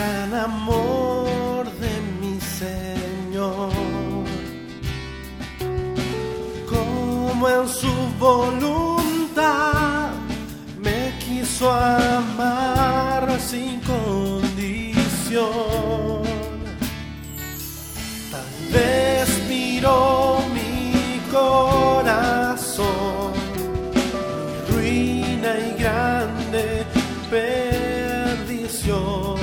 amor de mi Señor, como en su voluntad me quiso amar sin condición. Tal vez miró mi corazón, mi ruina y grande perdición.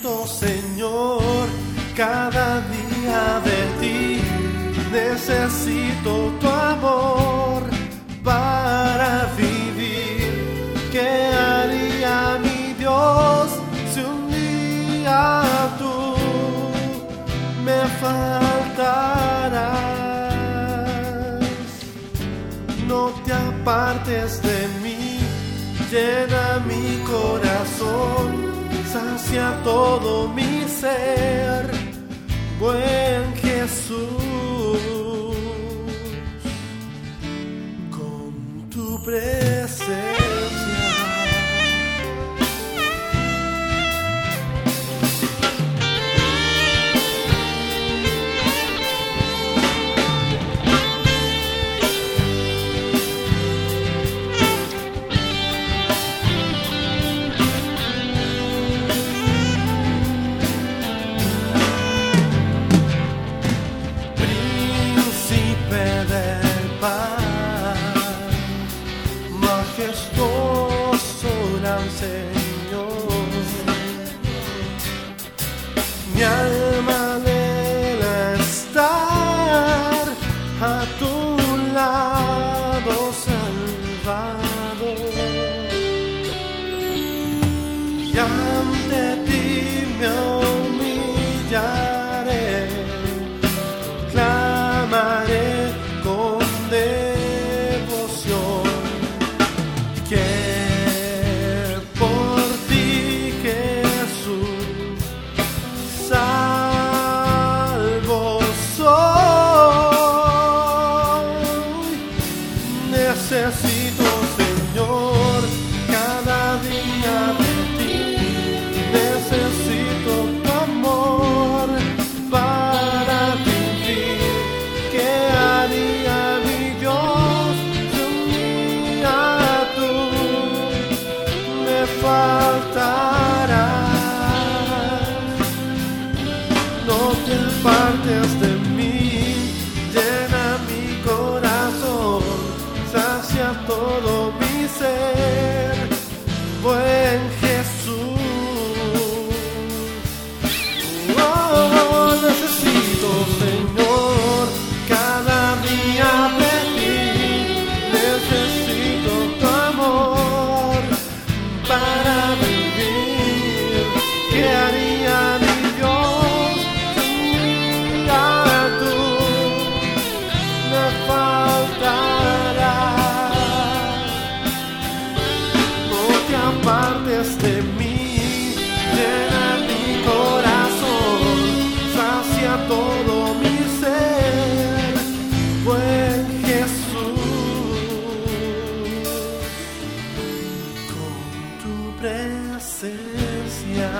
Señor, cada día de ti. Necesito tu amor para vivir. ¿Qué haría mi Dios si un día tú me faltarás? No te apartes de mí, llena sacia todo mi ser, buen Jesús, con tu presencia. Alma anhela estar a tu lado, Salvador. Y todo través de mí. Llena mi corazón, sacia todo mi ser. Buen Jesús, con tu presencia.